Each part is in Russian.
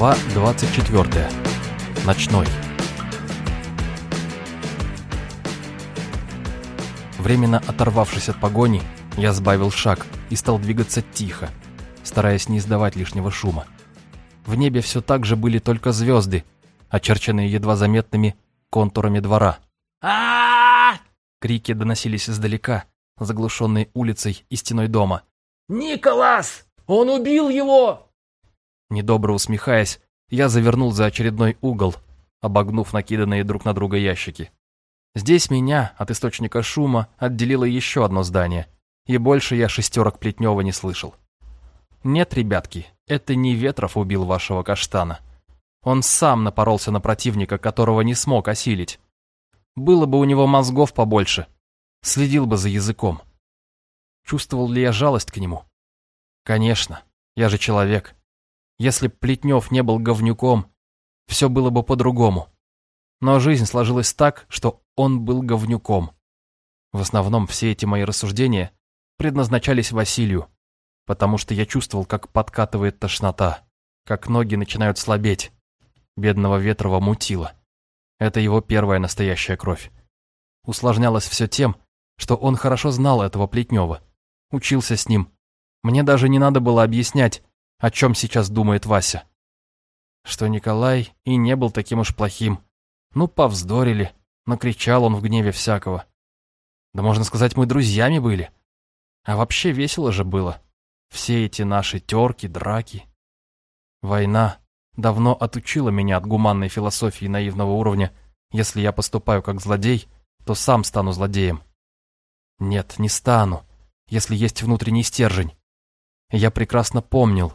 Глава 24. Ночной. Временно оторвавшись от погони, я сбавил шаг и стал двигаться тихо, стараясь не издавать лишнего шума. В небе все так же были только звезды, очерченные едва заметными контурами двора. а Крики доносились издалека, заглушенные улицей и стеной дома. Николас! Он убил его!» Недобро усмехаясь, я завернул за очередной угол, обогнув накиданные друг на друга ящики. Здесь меня от источника шума отделило еще одно здание, и больше я шестерок Плетнева не слышал. Нет, ребятки, это не Ветров убил вашего каштана. Он сам напоролся на противника, которого не смог осилить. Было бы у него мозгов побольше, следил бы за языком. Чувствовал ли я жалость к нему? Конечно, я же человек. Если б Плетнев не был говнюком, все было бы по-другому. Но жизнь сложилась так, что он был говнюком. В основном все эти мои рассуждения предназначались Василию, потому что я чувствовал, как подкатывает тошнота, как ноги начинают слабеть. Бедного Ветрова мутило. Это его первая настоящая кровь. Усложнялось все тем, что он хорошо знал этого Плетнева, учился с ним. Мне даже не надо было объяснять, о чем сейчас думает Вася. Что Николай и не был таким уж плохим. Ну, повздорили, накричал он в гневе всякого. Да можно сказать, мы друзьями были. А вообще весело же было. Все эти наши терки, драки. Война давно отучила меня от гуманной философии наивного уровня. Если я поступаю как злодей, то сам стану злодеем. Нет, не стану, если есть внутренний стержень. Я прекрасно помнил,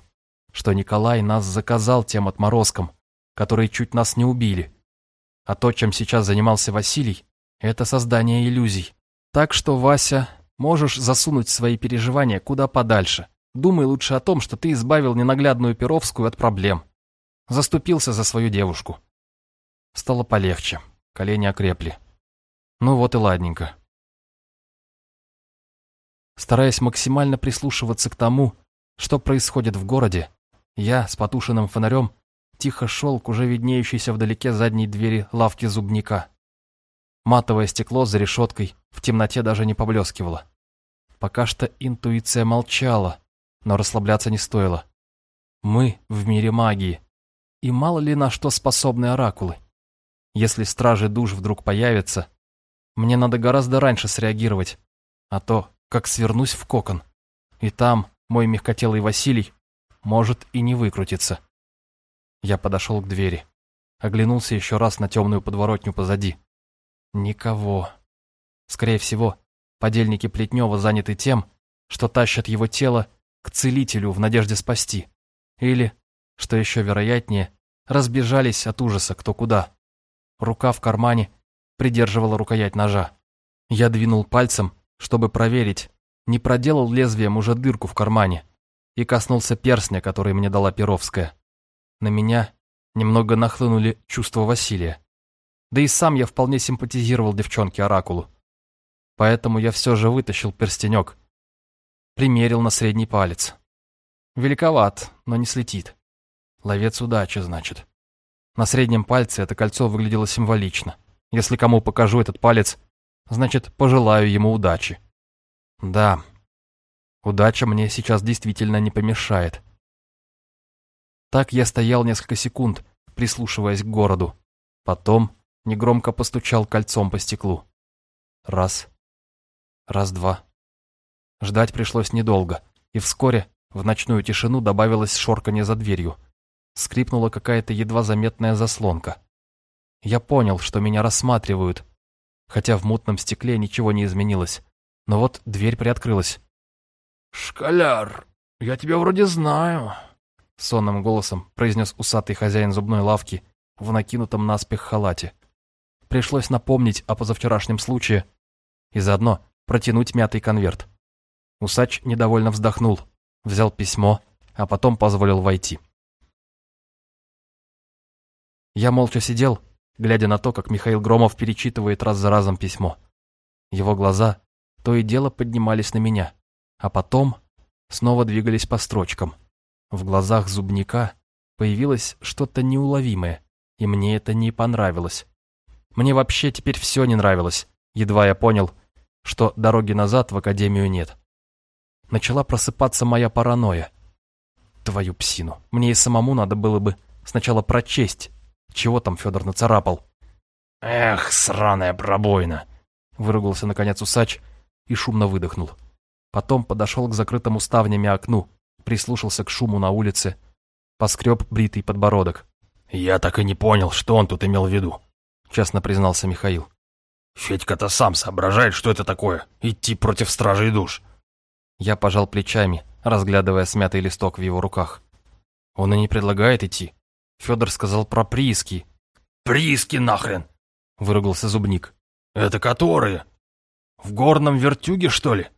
что Николай нас заказал тем отморозкам, которые чуть нас не убили. А то, чем сейчас занимался Василий, это создание иллюзий. Так что, Вася, можешь засунуть свои переживания куда подальше. Думай лучше о том, что ты избавил ненаглядную Перовскую от проблем. Заступился за свою девушку. Стало полегче, колени окрепли. Ну вот и ладненько. Стараясь максимально прислушиваться к тому, что происходит в городе, я с потушенным фонарем тихо шел к уже виднеющейся вдалеке задней двери лавки зубника. Матовое стекло за решеткой в темноте даже не поблескивало. Пока что интуиция молчала, но расслабляться не стоило. Мы в мире магии. И мало ли на что способны оракулы. Если стражи душ вдруг появятся, мне надо гораздо раньше среагировать, а то как свернусь в кокон. И там мой мягкотелый Василий может и не выкрутиться. Я подошел к двери. Оглянулся еще раз на темную подворотню позади. Никого. Скорее всего, подельники Плетнева заняты тем, что тащат его тело к целителю в надежде спасти. Или, что еще вероятнее, разбежались от ужаса кто куда. Рука в кармане придерживала рукоять ножа. Я двинул пальцем, чтобы проверить, не проделал лезвием уже дырку в кармане, и коснулся перстня, который мне дала Перовская. На меня немного нахлынули чувства Василия. Да и сам я вполне симпатизировал девчонке-оракулу. Поэтому я все же вытащил перстенек. Примерил на средний палец. Великоват, но не слетит. Ловец удачи, значит. На среднем пальце это кольцо выглядело символично. Если кому покажу этот палец, значит, пожелаю ему удачи. Да, удача мне сейчас действительно не помешает. Так я стоял несколько секунд, прислушиваясь к городу. Потом негромко постучал кольцом по стеклу. Раз. Раз-два. Ждать пришлось недолго, и вскоре в ночную тишину добавилось шорканье за дверью. Скрипнула какая-то едва заметная заслонка. Я понял, что меня рассматривают, хотя в мутном стекле ничего не изменилось. Но вот дверь приоткрылась. «Школяр, я тебя вроде знаю», — сонным голосом произнес усатый хозяин зубной лавки в накинутом наспех халате. Пришлось напомнить о позавчерашнем случае и заодно протянуть мятый конверт. Усач недовольно вздохнул, взял письмо, а потом позволил войти. Я молча сидел, глядя на то, как Михаил Громов перечитывает раз за разом письмо. Его глаза то и дело поднимались на меня, а потом снова двигались по строчкам. В глазах зубника Появилось что-то неуловимое, и мне это не понравилось. Мне вообще теперь все не нравилось, едва я понял, что дороги назад в академию нет. Начала просыпаться моя паранойя. Твою псину, мне и самому надо было бы сначала прочесть, чего там Федор нацарапал. Эх, сраная пробоина! Выругался наконец усач и шумно выдохнул. Потом подошел к закрытому ставнями окну, прислушался к шуму на улице, поскреб бритый подбородок. «Я так и не понял, что он тут имел в виду», — честно признался Михаил. «Федька-то сам соображает, что это такое, идти против стражей душ». Я пожал плечами, разглядывая смятый листок в его руках. Он и не предлагает идти. Федор сказал про прииски. «Прииски нахрен!» — выругался Зубник. «Это которые? В горном вертюге, что ли?»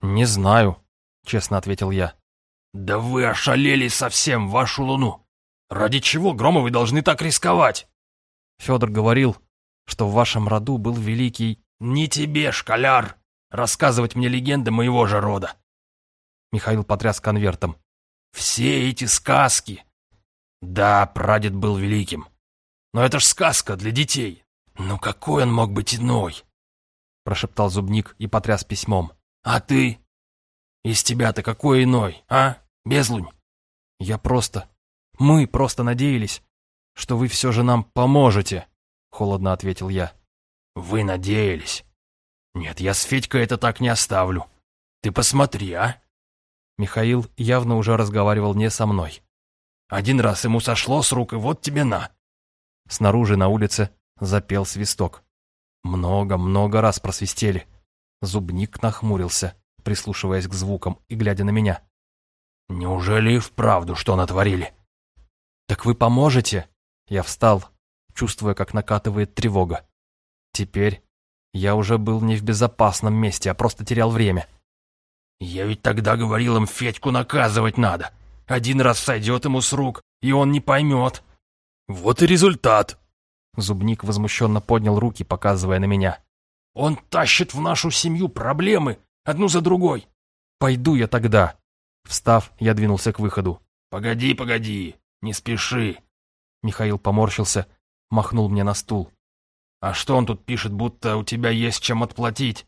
«Не знаю», — честно ответил я. «Да вы ошалели совсем, вашу луну! Ради чего Громовы должны так рисковать?» Федор говорил, что в вашем роду был великий... «Не тебе, школяр, рассказывать мне легенды моего же рода!» Михаил потряс конвертом. «Все эти сказки! Да, прадед был великим, но это ж сказка для детей. Ну какой он мог быть иной?» Прошептал зубник и потряс письмом. А ты? Из тебя-то какой иной, а, безлунь? Я просто... Мы просто надеялись, что вы все же нам поможете, холодно ответил я. Вы надеялись? Нет, я с Федькой это так не оставлю. Ты посмотри, а? Михаил явно уже разговаривал не со мной. Один раз ему сошло с рук, и вот тебе на. Снаружи на улице запел свисток. Много-много раз просвистели. Зубник нахмурился, прислушиваясь к звукам и глядя на меня. «Неужели и вправду что натворили?» «Так вы поможете?» Я встал, чувствуя, как накатывает тревога. Теперь я уже был не в безопасном месте, а просто терял время. «Я ведь тогда говорил им, Федьку наказывать надо. Один раз сойдет ему с рук, и он не поймет. Вот и результат!» Зубник возмущенно поднял руки, показывая на меня. Он тащит в нашу семью проблемы, одну за другой. Пойду я тогда. Встав, я двинулся к выходу. Погоди, погоди, не спеши. Михаил поморщился, махнул мне на стул. А что он тут пишет, будто у тебя есть чем отплатить?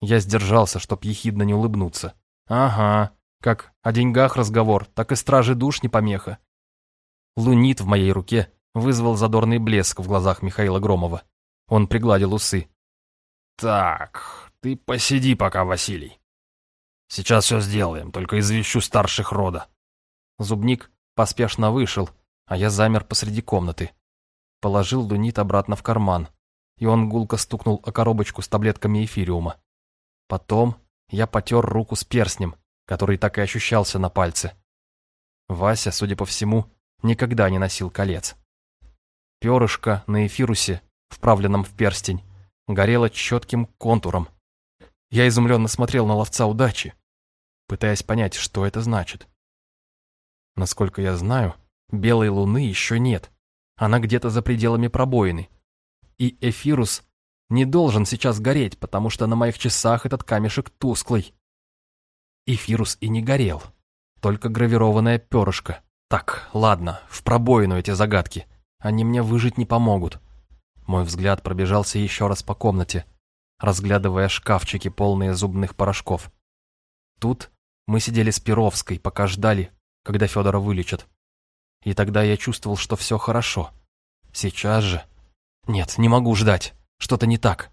Я сдержался, чтоб ехидно не улыбнуться. Ага, как о деньгах разговор, так и стражи душ не помеха. Лунит в моей руке вызвал задорный блеск в глазах Михаила Громова. Он пригладил усы. «Так, ты посиди пока, Василий. Сейчас все сделаем, только извещу старших рода». Зубник поспешно вышел, а я замер посреди комнаты. Положил лунит обратно в карман, и он гулко стукнул о коробочку с таблетками эфириума. Потом я потер руку с перстнем, который так и ощущался на пальце. Вася, судя по всему, никогда не носил колец. Перышко на эфирусе, вправленном в перстень, горела четким контуром. Я изумленно смотрел на ловца удачи, пытаясь понять, что это значит. Насколько я знаю, белой луны еще нет. Она где-то за пределами пробоины. И эфирус не должен сейчас гореть, потому что на моих часах этот камешек тусклый. Эфирус и не горел, только гравированное перышко. Так, ладно, в пробоину эти загадки. Они мне выжить не помогут. Мой взгляд пробежался еще раз по комнате, разглядывая шкафчики, полные зубных порошков. Тут мы сидели с Перовской, пока ждали, когда Федора вылечат. И тогда я чувствовал, что все хорошо. Сейчас же... Нет, не могу ждать. Что-то не так.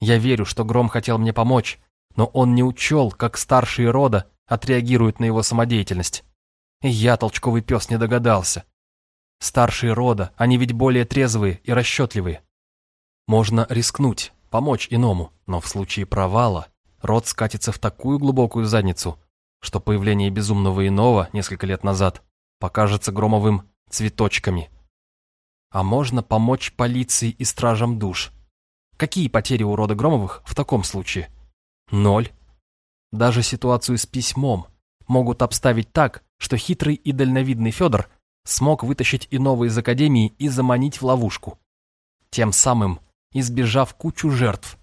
Я верю, что Гром хотел мне помочь, но он не учел, как старшие рода отреагируют на его самодеятельность. И я, толчковый пес, не догадался. Старшие рода, они ведь более трезвые и расчетливые. Можно рискнуть, помочь иному, но в случае провала род скатится в такую глубокую задницу, что появление безумного иного несколько лет назад покажется Громовым цветочками. А можно помочь полиции и стражам душ. Какие потери у рода Громовых в таком случае? Ноль. Даже ситуацию с письмом могут обставить так, что хитрый и дальновидный Федор смог вытащить иного из академии и заманить в ловушку. Тем самым избежав кучу жертв.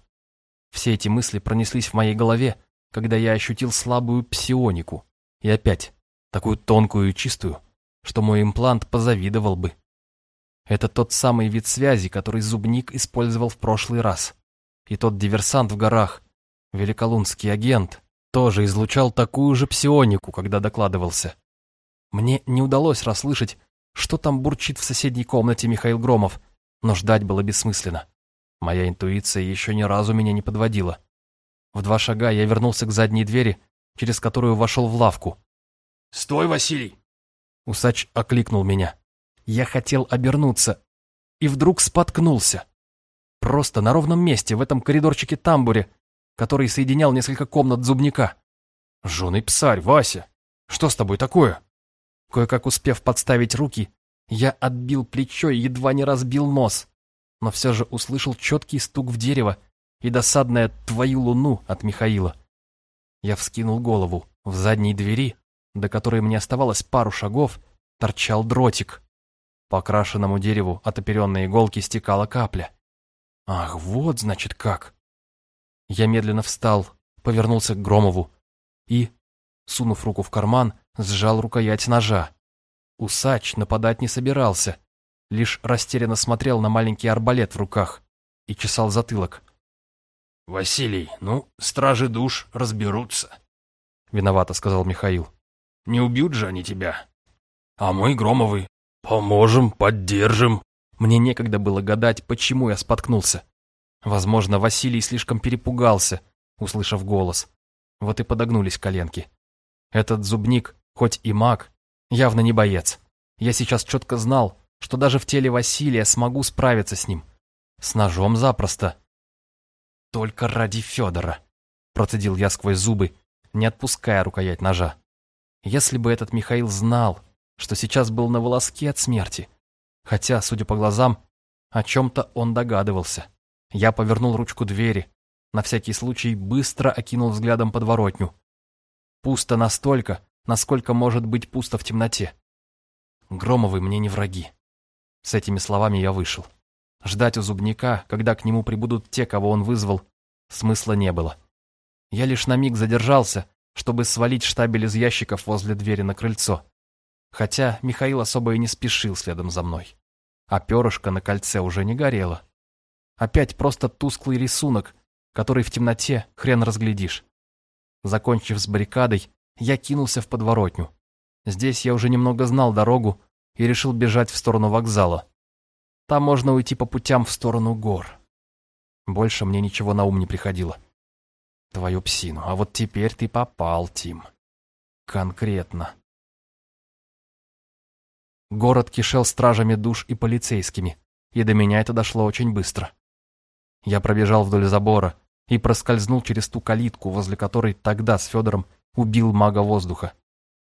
Все эти мысли пронеслись в моей голове, когда я ощутил слабую псионику. И опять, такую тонкую и чистую, что мой имплант позавидовал бы. Это тот самый вид связи, который Зубник использовал в прошлый раз. И тот диверсант в горах, великолунский агент, тоже излучал такую же псионику, когда докладывался. Мне не удалось расслышать, что там бурчит в соседней комнате Михаил Громов, но ждать было бессмысленно. Моя интуиция еще ни разу меня не подводила. В два шага я вернулся к задней двери, через которую вошел в лавку. «Стой, Василий!» Усач окликнул меня. Я хотел обернуться и вдруг споткнулся. Просто на ровном месте, в этом коридорчике-тамбуре, который соединял несколько комнат зубника. «Жженый псарь, Вася! Что с тобой такое?» Кое-как успев подставить руки, я отбил плечо и едва не разбил нос, но все же услышал четкий стук в дерево и досадное «твою луну» от Михаила. Я вскинул голову. В задней двери, до которой мне оставалось пару шагов, торчал дротик. По окрашенному дереву от оперенной иголки стекала капля. Ах, вот, значит, как. Я медленно встал, повернулся к Громову и, сунув руку в карман, сжал рукоять ножа. Усач нападать не собирался, лишь растерянно смотрел на маленький арбалет в руках и чесал затылок. «Василий, ну, стражи душ разберутся», — виновато сказал Михаил. «Не убьют же они тебя. А мы, Громовы, поможем, поддержим». Мне некогда было гадать, почему я споткнулся. Возможно, Василий слишком перепугался, услышав голос. Вот и подогнулись коленки. Этот зубник, хоть и маг, явно не боец. Я сейчас четко знал, что даже в теле Василия смогу справиться с ним. С ножом запросто. Только ради Федора, процедил я сквозь зубы, не отпуская рукоять ножа. Если бы этот Михаил знал, что сейчас был на волоске от смерти, хотя, судя по глазам, о чем-то он догадывался. Я повернул ручку двери, на всякий случай быстро окинул взглядом подворотню. Пусто настолько, насколько может быть пусто в темноте. Громовы мне не враги. С этими словами я вышел. Ждать у зубника, когда к нему прибудут те, кого он вызвал, смысла не было. Я лишь на миг задержался, чтобы свалить штабель из ящиков возле двери на крыльцо. Хотя Михаил особо и не спешил следом за мной. А перышко на кольце уже не горело. Опять просто тусклый рисунок, который в темноте хрен разглядишь. Закончив с баррикадой, я кинулся в подворотню. Здесь я уже немного знал дорогу и решил бежать в сторону вокзала. Там можно уйти по путям в сторону гор. Больше мне ничего на ум не приходило. Твою псину, а вот теперь ты попал, Тим. Конкретно. Город кишел стражами душ и полицейскими, и до меня это дошло очень быстро. Я пробежал вдоль забора и проскользнул через ту калитку, возле которой тогда с Федором убил мага воздуха.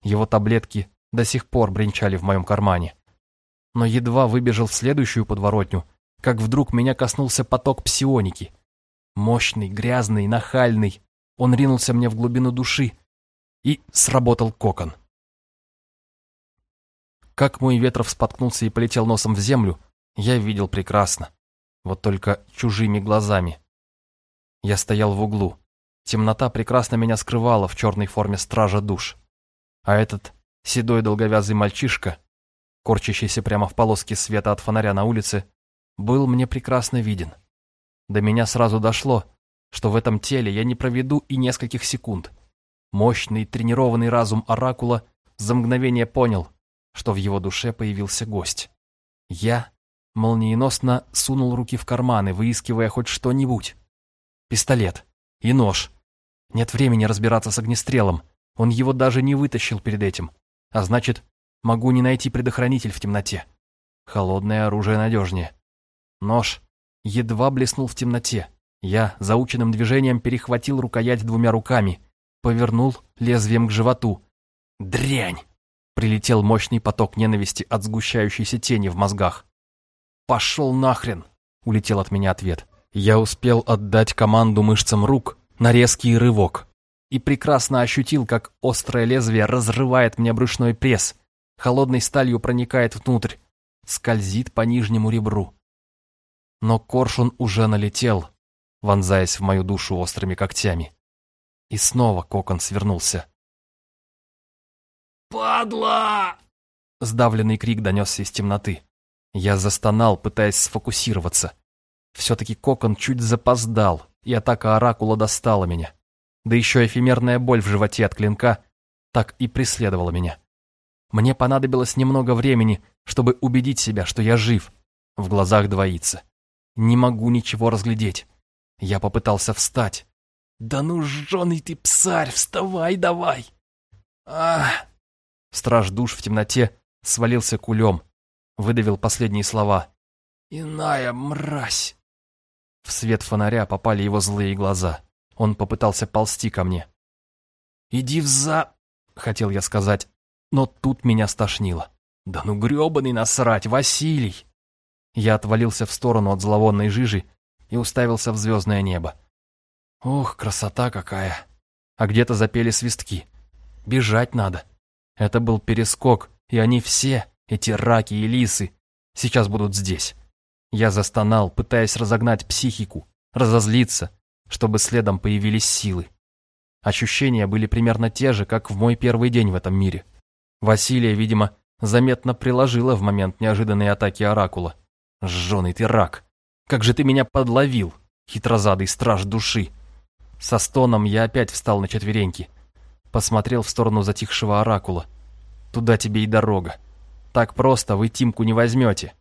Его таблетки до сих пор бренчали в моем кармане но едва выбежал в следующую подворотню, как вдруг меня коснулся поток псионики. Мощный, грязный, нахальный. Он ринулся мне в глубину души, и сработал кокон. Как мой ветров споткнулся и полетел носом в землю, я видел прекрасно. Вот только чужими глазами. Я стоял в углу. Темнота прекрасно меня скрывала в черной форме стража душ. А этот седой долговязый мальчишка корчащийся прямо в полоске света от фонаря на улице, был мне прекрасно виден. До меня сразу дошло, что в этом теле я не проведу и нескольких секунд. Мощный тренированный разум Оракула за мгновение понял, что в его душе появился гость. Я молниеносно сунул руки в карманы, выискивая хоть что-нибудь. Пистолет и нож. Нет времени разбираться с огнестрелом, он его даже не вытащил перед этим. А значит, Могу не найти предохранитель в темноте. Холодное оружие надежнее. Нож едва блеснул в темноте. Я заученным движением перехватил рукоять двумя руками, повернул лезвием к животу. «Дрянь!» Прилетел мощный поток ненависти от сгущающейся тени в мозгах. «Пошел нахрен!» — улетел от меня ответ. Я успел отдать команду мышцам рук на резкий рывок и прекрасно ощутил, как острое лезвие разрывает мне брюшной пресс, холодной сталью проникает внутрь, скользит по нижнему ребру. Но коршун уже налетел, вонзаясь в мою душу острыми когтями. И снова кокон свернулся. «Падла!» Сдавленный крик донесся из темноты. Я застонал, пытаясь сфокусироваться. Все-таки кокон чуть запоздал, и атака оракула достала меня. Да еще эфемерная боль в животе от клинка так и преследовала меня. Мне понадобилось немного времени, чтобы убедить себя, что я жив. В глазах двоится. Не могу ничего разглядеть. Я попытался встать. «Да ну, жженый ты псарь, вставай давай!» а Страж душ в темноте свалился кулем, выдавил последние слова. «Иная мразь!» В свет фонаря попали его злые глаза. Он попытался ползти ко мне. «Иди в за...» — хотел я сказать, но тут меня стошнило. «Да ну гребаный насрать, Василий!» Я отвалился в сторону от зловонной жижи и уставился в звездное небо. Ох, красота какая! А где-то запели свистки. Бежать надо. Это был перескок, и они все, эти раки и лисы, сейчас будут здесь. Я застонал, пытаясь разогнать психику, разозлиться, чтобы следом появились силы. Ощущения были примерно те же, как в мой первый день в этом мире. Василия, видимо, заметно приложила в момент неожиданной атаки Оракула. «Жженый ты рак! Как же ты меня подловил, хитрозадый страж души!» Со стоном я опять встал на четвереньки. Посмотрел в сторону затихшего Оракула. «Туда тебе и дорога. Так просто вы Тимку не возьмете».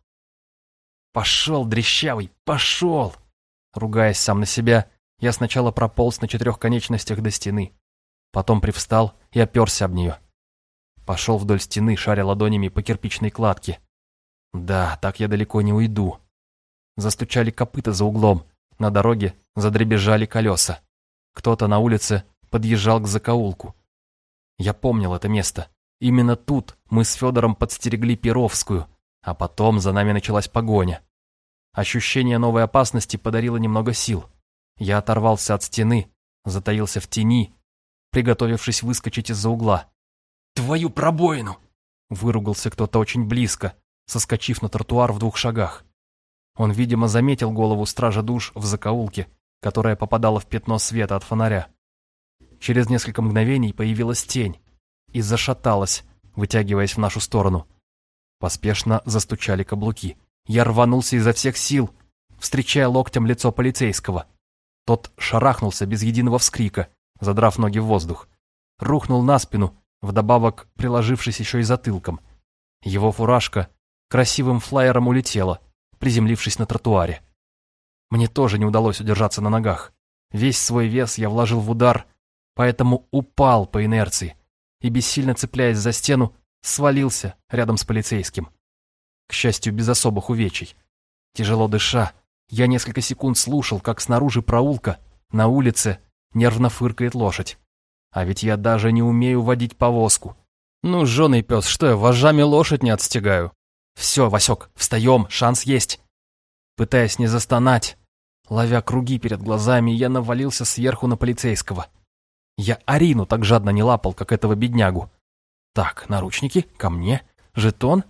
«Пошел, дрещавый, пошел!» Ругаясь сам на себя, я сначала прополз на четырех конечностях до стены. Потом привстал и оперся об нее. Пошел вдоль стены, шаря ладонями по кирпичной кладке. Да, так я далеко не уйду. Застучали копыта за углом. На дороге задребежали колеса. Кто-то на улице подъезжал к закоулку. Я помнил это место. Именно тут мы с Федором подстерегли Перовскую, а потом за нами началась погоня. Ощущение новой опасности подарило немного сил. Я оторвался от стены, затаился в тени, приготовившись выскочить из-за угла. «Твою пробоину!» Выругался кто-то очень близко, соскочив на тротуар в двух шагах. Он, видимо, заметил голову стража душ в закоулке, которая попадала в пятно света от фонаря. Через несколько мгновений появилась тень и зашаталась, вытягиваясь в нашу сторону. Поспешно застучали каблуки. Я рванулся изо всех сил, встречая локтем лицо полицейского. Тот шарахнулся без единого вскрика, задрав ноги в воздух. Рухнул на спину, вдобавок приложившись еще и затылком. Его фуражка красивым флайером улетела, приземлившись на тротуаре. Мне тоже не удалось удержаться на ногах. Весь свой вес я вложил в удар, поэтому упал по инерции и, бессильно цепляясь за стену, свалился рядом с полицейским. К счастью, без особых увечий. Тяжело дыша, я несколько секунд слушал, как снаружи проулка, на улице, нервно фыркает лошадь. А ведь я даже не умею водить повозку. Ну, жженый пес, что я, вожжами лошадь не отстегаю. Все, Васек, встаем, шанс есть. Пытаясь не застонать, ловя круги перед глазами, я навалился сверху на полицейского. Я Арину так жадно не лапал, как этого беднягу. Так, наручники, ко мне, жетон,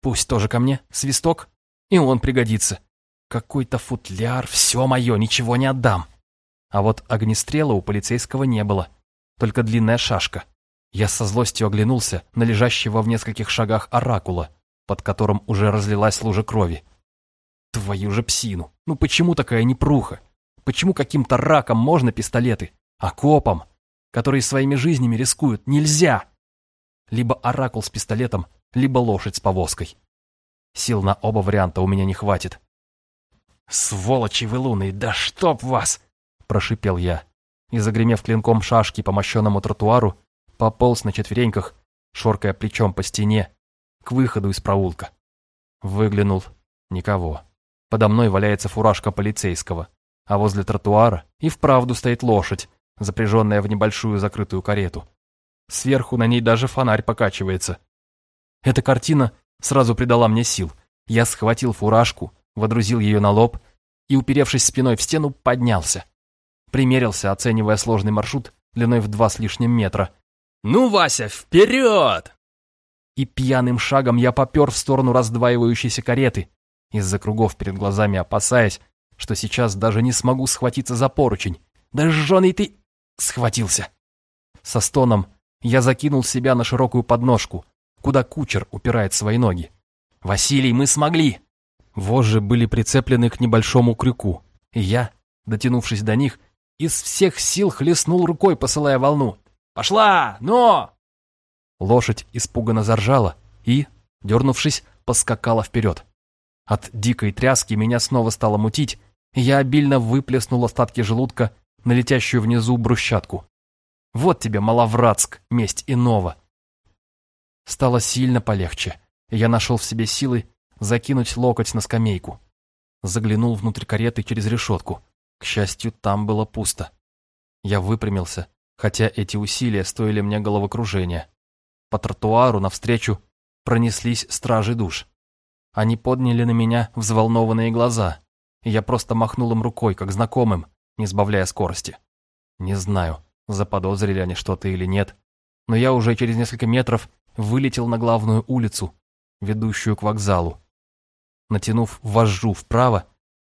пусть тоже ко мне, свисток, и он пригодится. Какой-то футляр, все мое, ничего не отдам. А вот огнестрела у полицейского не было только длинная шашка. Я со злостью оглянулся на лежащего в нескольких шагах оракула, под которым уже разлилась лужа крови. Твою же псину! Ну почему такая непруха? Почему каким-то раком можно пистолеты, а копам, которые своими жизнями рискуют, нельзя? Либо оракул с пистолетом, либо лошадь с повозкой. Сил на оба варианта у меня не хватит. «Сволочи вы луны, да чтоб вас!» – прошипел я и, загремев клинком шашки по мощенному тротуару, пополз на четвереньках, шоркая плечом по стене, к выходу из проулка. Выглянул. Никого. Подо мной валяется фуражка полицейского, а возле тротуара и вправду стоит лошадь, запряженная в небольшую закрытую карету. Сверху на ней даже фонарь покачивается. Эта картина сразу придала мне сил. Я схватил фуражку, водрузил ее на лоб и, уперевшись спиной в стену, поднялся. Примерился, оценивая сложный маршрут длиной в два с лишним метра. «Ну, Вася, вперед!» И пьяным шагом я попер в сторону раздваивающейся кареты, из-за кругов перед глазами опасаясь, что сейчас даже не смогу схватиться за поручень. Да жженый ты... Схватился. Со стоном я закинул себя на широкую подножку, куда кучер упирает свои ноги. «Василий, мы смогли!» Вожжи были прицеплены к небольшому крюку, и я, дотянувшись до них, из всех сил хлестнул рукой, посылая волну. «Пошла! Но!» Лошадь испуганно заржала и, дернувшись, поскакала вперед. От дикой тряски меня снова стало мутить, и я обильно выплеснул остатки желудка на летящую внизу брусчатку. Вот тебе, Маловратск, месть иного. Стало сильно полегче, и я нашел в себе силы закинуть локоть на скамейку. Заглянул внутрь кареты через решетку. К счастью, там было пусто. Я выпрямился, хотя эти усилия стоили мне головокружения. По тротуару навстречу пронеслись стражи душ. Они подняли на меня взволнованные глаза, и я просто махнул им рукой, как знакомым, не сбавляя скорости. Не знаю, заподозрили они что-то или нет, но я уже через несколько метров вылетел на главную улицу, ведущую к вокзалу. Натянув вожжу вправо,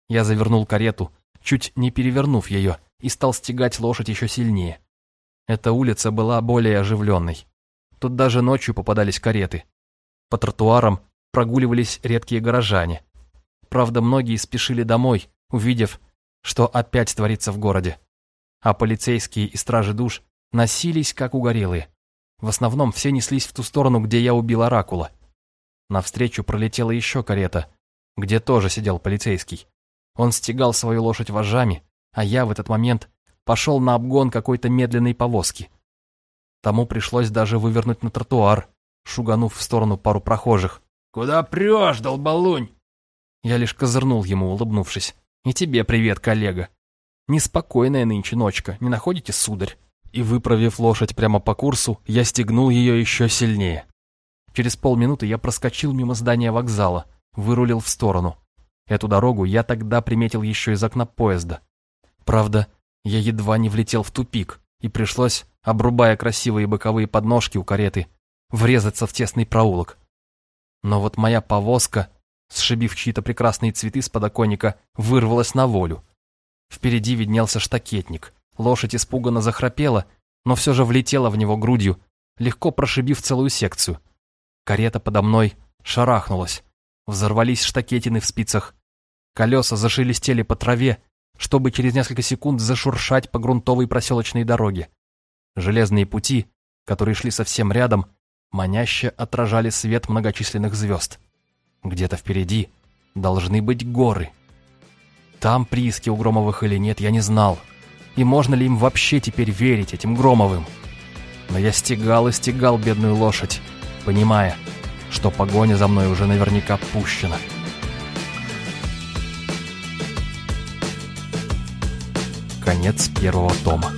я завернул карету, чуть не перевернув ее, и стал стегать лошадь еще сильнее. Эта улица была более оживленной. Тут даже ночью попадались кареты. По тротуарам прогуливались редкие горожане. Правда, многие спешили домой, увидев, что опять творится в городе. А полицейские и стражи душ носились, как угорелые. В основном все неслись в ту сторону, где я убил Оракула. Навстречу пролетела еще карета, где тоже сидел полицейский. Он стегал свою лошадь вожжами, а я в этот момент пошел на обгон какой-то медленной повозки. Тому пришлось даже вывернуть на тротуар, шуганув в сторону пару прохожих. «Куда прешь, долболунь?» Я лишь козырнул ему, улыбнувшись. «И тебе привет, коллега. Неспокойная нынче ночка, не находите, сударь?» И, выправив лошадь прямо по курсу, я стегнул ее еще сильнее. Через полминуты я проскочил мимо здания вокзала, вырулил в сторону. Эту дорогу я тогда приметил еще из окна поезда. Правда, я едва не влетел в тупик, и пришлось, обрубая красивые боковые подножки у кареты, врезаться в тесный проулок. Но вот моя повозка, сшибив чьи-то прекрасные цветы с подоконника, вырвалась на волю. Впереди виднелся штакетник. Лошадь испуганно захрапела, но все же влетела в него грудью, легко прошибив целую секцию. Карета подо мной шарахнулась. Взорвались штакетины в спицах. Колеса зашелестели по траве, чтобы через несколько секунд зашуршать по грунтовой проселочной дороге. Железные пути, которые шли совсем рядом, маняще отражали свет многочисленных звезд. Где-то впереди должны быть горы. Там прииски у Громовых или нет, я не знал. И можно ли им вообще теперь верить, этим Громовым? Но я стегал и стегал бедную лошадь, понимая, что погоня за мной уже наверняка пущена. Конец первого тома.